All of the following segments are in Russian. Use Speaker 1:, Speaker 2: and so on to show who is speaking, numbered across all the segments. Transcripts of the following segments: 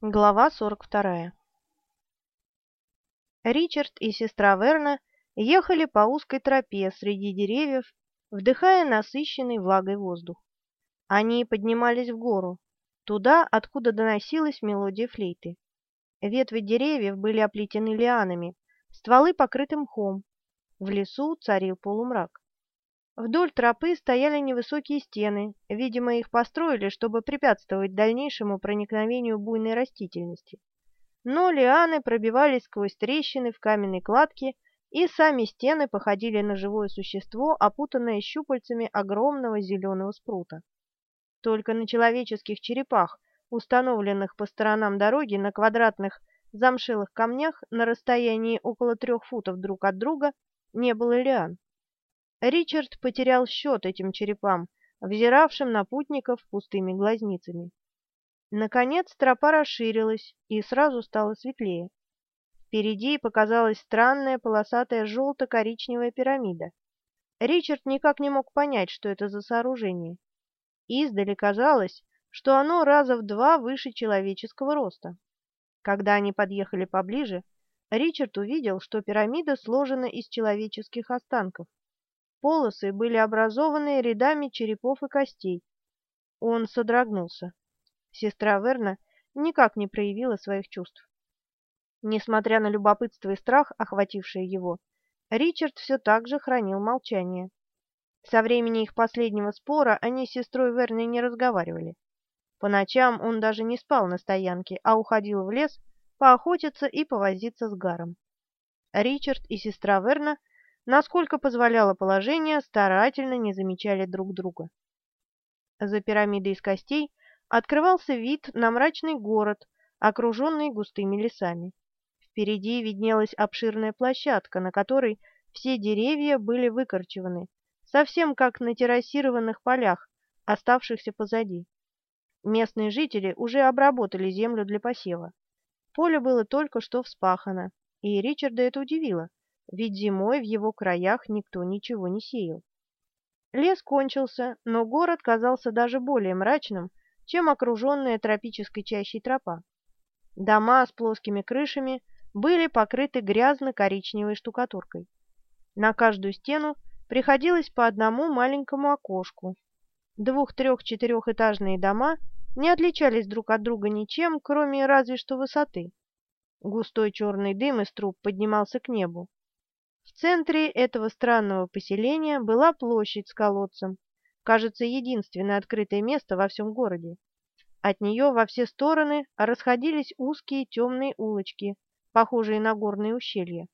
Speaker 1: Глава 42. Ричард и сестра Верна ехали по узкой тропе среди деревьев, вдыхая насыщенный влагой воздух. Они поднимались в гору, туда, откуда доносилась мелодия флейты. Ветви деревьев были оплетены лианами, стволы покрыты мхом. В лесу царил полумрак. Вдоль тропы стояли невысокие стены, видимо, их построили, чтобы препятствовать дальнейшему проникновению буйной растительности. Но лианы пробивались сквозь трещины в каменной кладке, и сами стены походили на живое существо, опутанное щупальцами огромного зеленого спрута. Только на человеческих черепах, установленных по сторонам дороги на квадратных замшелых камнях на расстоянии около трех футов друг от друга, не было лиан. Ричард потерял счет этим черепам, взиравшим на путников пустыми глазницами. Наконец тропа расширилась, и сразу стало светлее. Впереди показалась странная полосатая желто-коричневая пирамида. Ричард никак не мог понять, что это за сооружение. Издали казалось, что оно раза в два выше человеческого роста. Когда они подъехали поближе, Ричард увидел, что пирамида сложена из человеческих останков. Полосы были образованы рядами черепов и костей. Он содрогнулся. Сестра Верна никак не проявила своих чувств. Несмотря на любопытство и страх, охватившие его, Ричард все так же хранил молчание. Со времени их последнего спора они с сестрой Верной не разговаривали. По ночам он даже не спал на стоянке, а уходил в лес поохотиться и повозиться с Гаром. Ричард и сестра Верна насколько позволяло положение, старательно не замечали друг друга. За пирамидой из костей открывался вид на мрачный город, окруженный густыми лесами. Впереди виднелась обширная площадка, на которой все деревья были выкорчеваны, совсем как на террасированных полях, оставшихся позади. Местные жители уже обработали землю для посева. Поле было только что вспахано, и Ричарда это удивило ведь зимой в его краях никто ничего не сеял. Лес кончился, но город казался даже более мрачным, чем окруженная тропической чащей тропа. Дома с плоскими крышами были покрыты грязно-коричневой штукатуркой. На каждую стену приходилось по одному маленькому окошку. Двух-, трех-, четырехэтажные дома не отличались друг от друга ничем, кроме разве что высоты. Густой черный дым из труб поднимался к небу. В центре этого странного поселения была площадь с колодцем, кажется, единственное открытое место во всем городе. От нее во все стороны расходились узкие темные улочки, похожие на горные ущелья.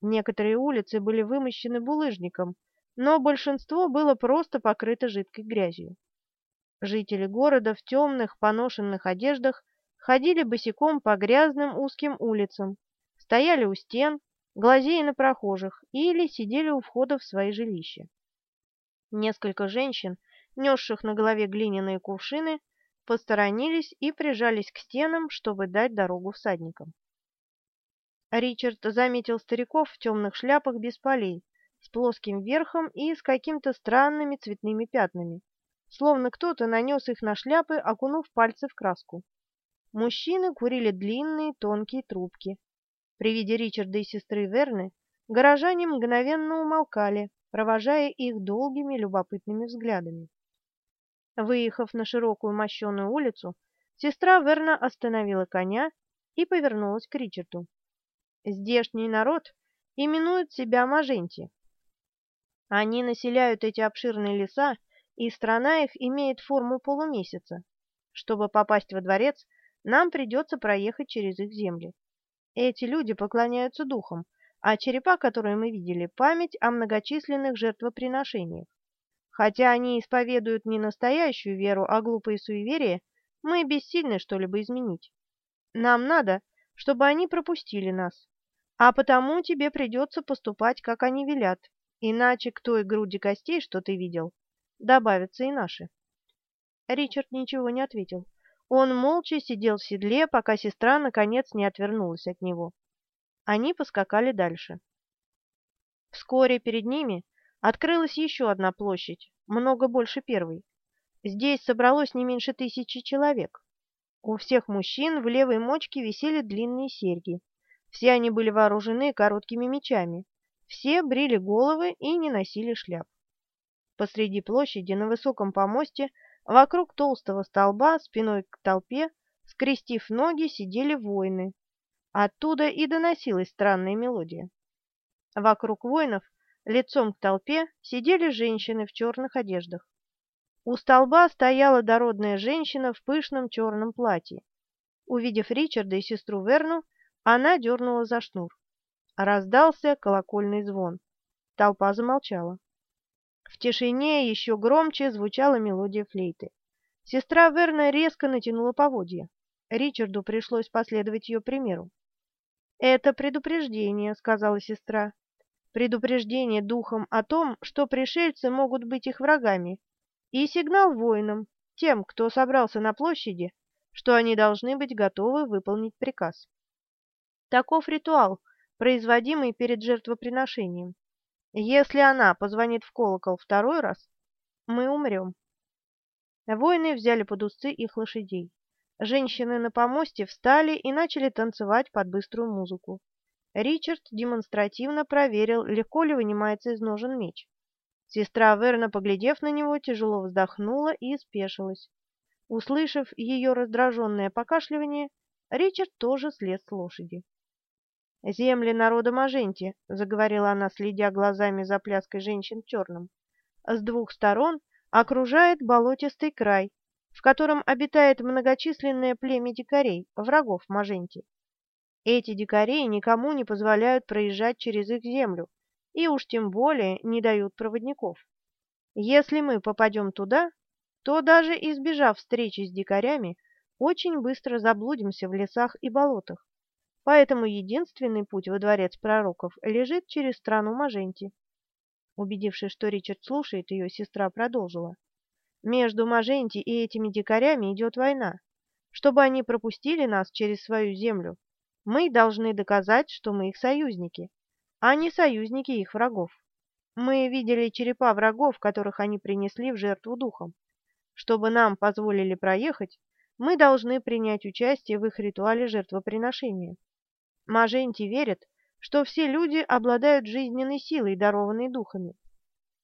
Speaker 1: Некоторые улицы были вымощены булыжником, но большинство было просто покрыто жидкой грязью. Жители города в темных, поношенных одеждах ходили босиком по грязным узким улицам, стояли у стен, глазея на прохожих, или сидели у входа в свои жилища. Несколько женщин, несших на голове глиняные кувшины, посторонились и прижались к стенам, чтобы дать дорогу всадникам. Ричард заметил стариков в темных шляпах без полей, с плоским верхом и с какими-то странными цветными пятнами, словно кто-то нанес их на шляпы, окунув пальцы в краску. Мужчины курили длинные тонкие трубки, при виде Ричарда и сестры Верны горожане мгновенно умолкали, провожая их долгими любопытными взглядами. Выехав на широкую мощеную улицу, сестра Верна остановила коня и повернулась к Ричарду. «Здешний народ именует себя Маженти. Они населяют эти обширные леса, и страна их имеет форму полумесяца. Чтобы попасть во дворец, нам придется проехать через их земли. Эти люди поклоняются духам, а черепа, которые мы видели, память о многочисленных жертвоприношениях. Хотя они исповедуют не настоящую веру, а глупые суеверия, мы бессильны что-либо изменить. Нам надо, чтобы они пропустили нас, а потому тебе придется поступать, как они велят, иначе к той груди костей, что ты видел, добавятся и наши. Ричард ничего не ответил. Он молча сидел в седле, пока сестра наконец не отвернулась от него. Они поскакали дальше. Вскоре перед ними открылась еще одна площадь, много больше первой. Здесь собралось не меньше тысячи человек. У всех мужчин в левой мочке висели длинные серьги. Все они были вооружены короткими мечами. Все брили головы и не носили шляп. Посреди площади на высоком помосте вокруг толстого столба спиной к толпе, скрестив ноги, сидели воины. Оттуда и доносилась странная мелодия. Вокруг воинов, лицом к толпе, сидели женщины в черных одеждах. У столба стояла дородная женщина в пышном черном платье. Увидев Ричарда и сестру Верну, она дернула за шнур. Раздался колокольный звон. Толпа замолчала. В тишине еще громче звучала мелодия флейты. Сестра Верна резко натянула поводья. Ричарду пришлось последовать ее примеру. «Это предупреждение», — сказала сестра. «Предупреждение духом о том, что пришельцы могут быть их врагами, и сигнал воинам, тем, кто собрался на площади, что они должны быть готовы выполнить приказ. Таков ритуал, производимый перед жертвоприношением. Если она позвонит в колокол второй раз, мы умрем. Воины взяли под усы их лошадей. Женщины на помосте встали и начали танцевать под быструю музыку. Ричард демонстративно проверил, легко ли вынимается из ножен меч. Сестра Верна, поглядев на него, тяжело вздохнула и спешилась. Услышав ее раздраженное покашливание, Ричард тоже слез с лошади. «Земли народа Маженти», — заговорила она, следя глазами за пляской женщин в черном, — «с двух сторон окружает болотистый край, в котором обитает многочисленное племя дикарей, врагов Маженти. Эти дикари никому не позволяют проезжать через их землю, и уж тем более не дают проводников. Если мы попадем туда, то даже избежав встречи с дикарями, очень быстро заблудимся в лесах и болотах, Поэтому единственный путь во дворец пророков лежит через страну Маженти. Убедившись, что Ричард слушает, ее сестра продолжила. Между Маженти и этими дикарями идет война. Чтобы они пропустили нас через свою землю, мы должны доказать, что мы их союзники, а не союзники их врагов. Мы видели черепа врагов, которых они принесли в жертву духом. Чтобы нам позволили проехать, мы должны принять участие в их ритуале жертвоприношения. Маженти верит, что все люди обладают жизненной силой, дарованной духами.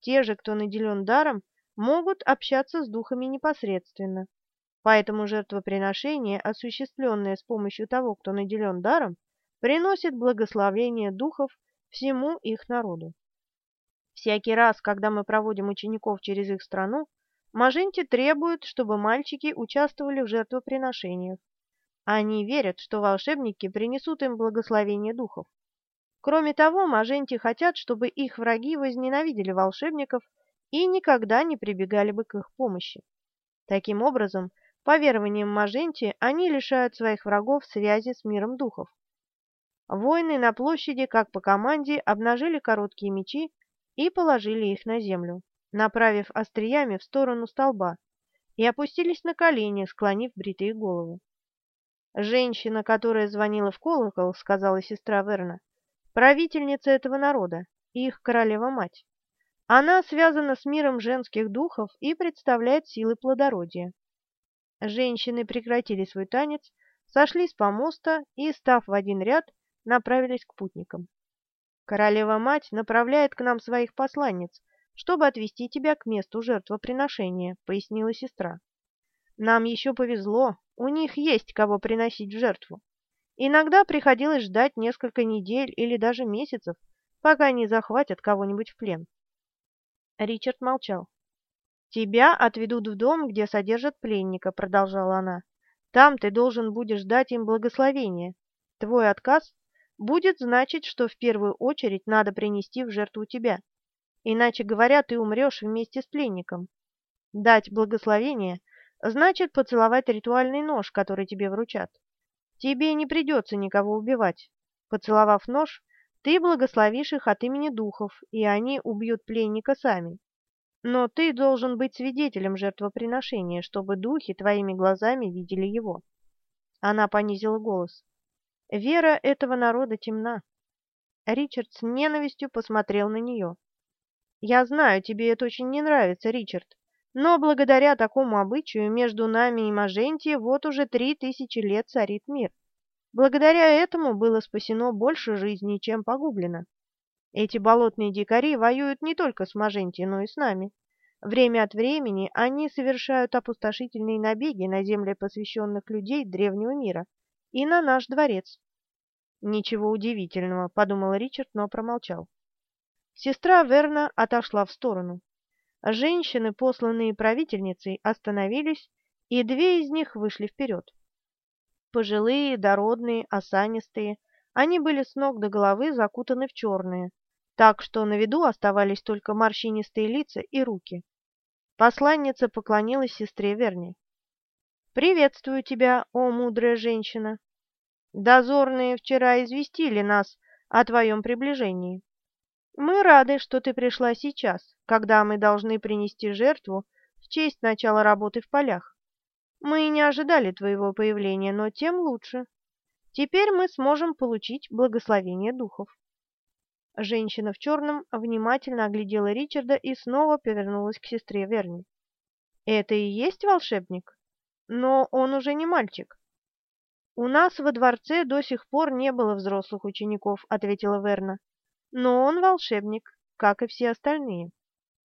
Speaker 1: Те же, кто наделен даром, могут общаться с духами непосредственно. Поэтому жертвоприношение, осуществленное с помощью того, кто наделен даром, приносит благословение духов всему их народу. Всякий раз, когда мы проводим учеников через их страну, Маженти требует, чтобы мальчики участвовали в жертвоприношениях. Они верят, что волшебники принесут им благословение духов. Кроме того, маженти хотят, чтобы их враги возненавидели волшебников и никогда не прибегали бы к их помощи. Таким образом, по верованиям маженти, они лишают своих врагов связи с миром духов. Воины на площади, как по команде, обнажили короткие мечи и положили их на землю, направив остриями в сторону столба, и опустились на колени, склонив бритые головы. «Женщина, которая звонила в колокол, — сказала сестра Верна, — правительница этого народа, их королева-мать. Она связана с миром женских духов и представляет силы плодородия». Женщины прекратили свой танец, сошли с помоста и, став в один ряд, направились к путникам. «Королева-мать направляет к нам своих посланниц, чтобы отвести тебя к месту жертвоприношения», — пояснила сестра. «Нам еще повезло, у них есть кого приносить в жертву. Иногда приходилось ждать несколько недель или даже месяцев, пока не захватят кого-нибудь в плен. Ричард молчал. «Тебя отведут в дом, где содержат пленника», — продолжала она. «Там ты должен будешь дать им благословение. Твой отказ будет значить, что в первую очередь надо принести в жертву тебя. Иначе говоря, ты умрешь вместе с пленником. Дать благословение Значит, поцеловать ритуальный нож, который тебе вручат. Тебе не придется никого убивать. Поцеловав нож, ты благословишь их от имени духов, и они убьют пленника сами. Но ты должен быть свидетелем жертвоприношения, чтобы духи твоими глазами видели его. Она понизила голос. Вера этого народа темна. Ричард с ненавистью посмотрел на нее. «Я знаю, тебе это очень не нравится, Ричард, Но благодаря такому обычаю между нами и Мажентией вот уже три тысячи лет царит мир. Благодаря этому было спасено больше жизней, чем погублено. Эти болотные дикари воюют не только с Мажентией, но и с нами. Время от времени они совершают опустошительные набеги на земли посвященных людей древнего мира и на наш дворец. «Ничего удивительного», — подумал Ричард, но промолчал. Сестра Верна отошла в сторону. Женщины, посланные правительницей, остановились, и две из них вышли вперед. Пожилые, дородные, осанистые, они были с ног до головы закутаны в черные, так что на виду оставались только морщинистые лица и руки. Посланница поклонилась сестре Верни. «Приветствую тебя, о мудрая женщина! Дозорные вчера известили нас о твоем приближении. Мы рады, что ты пришла сейчас, когда мы должны принести жертву в честь начала работы в полях. Мы не ожидали твоего появления, но тем лучше. Теперь мы сможем получить благословение духов. Женщина в черном внимательно оглядела Ричарда и снова повернулась к сестре Верни. «Это и есть волшебник? Но он уже не мальчик». «У нас во дворце до сих пор не было взрослых учеников», — ответила Верна но он волшебник, как и все остальные.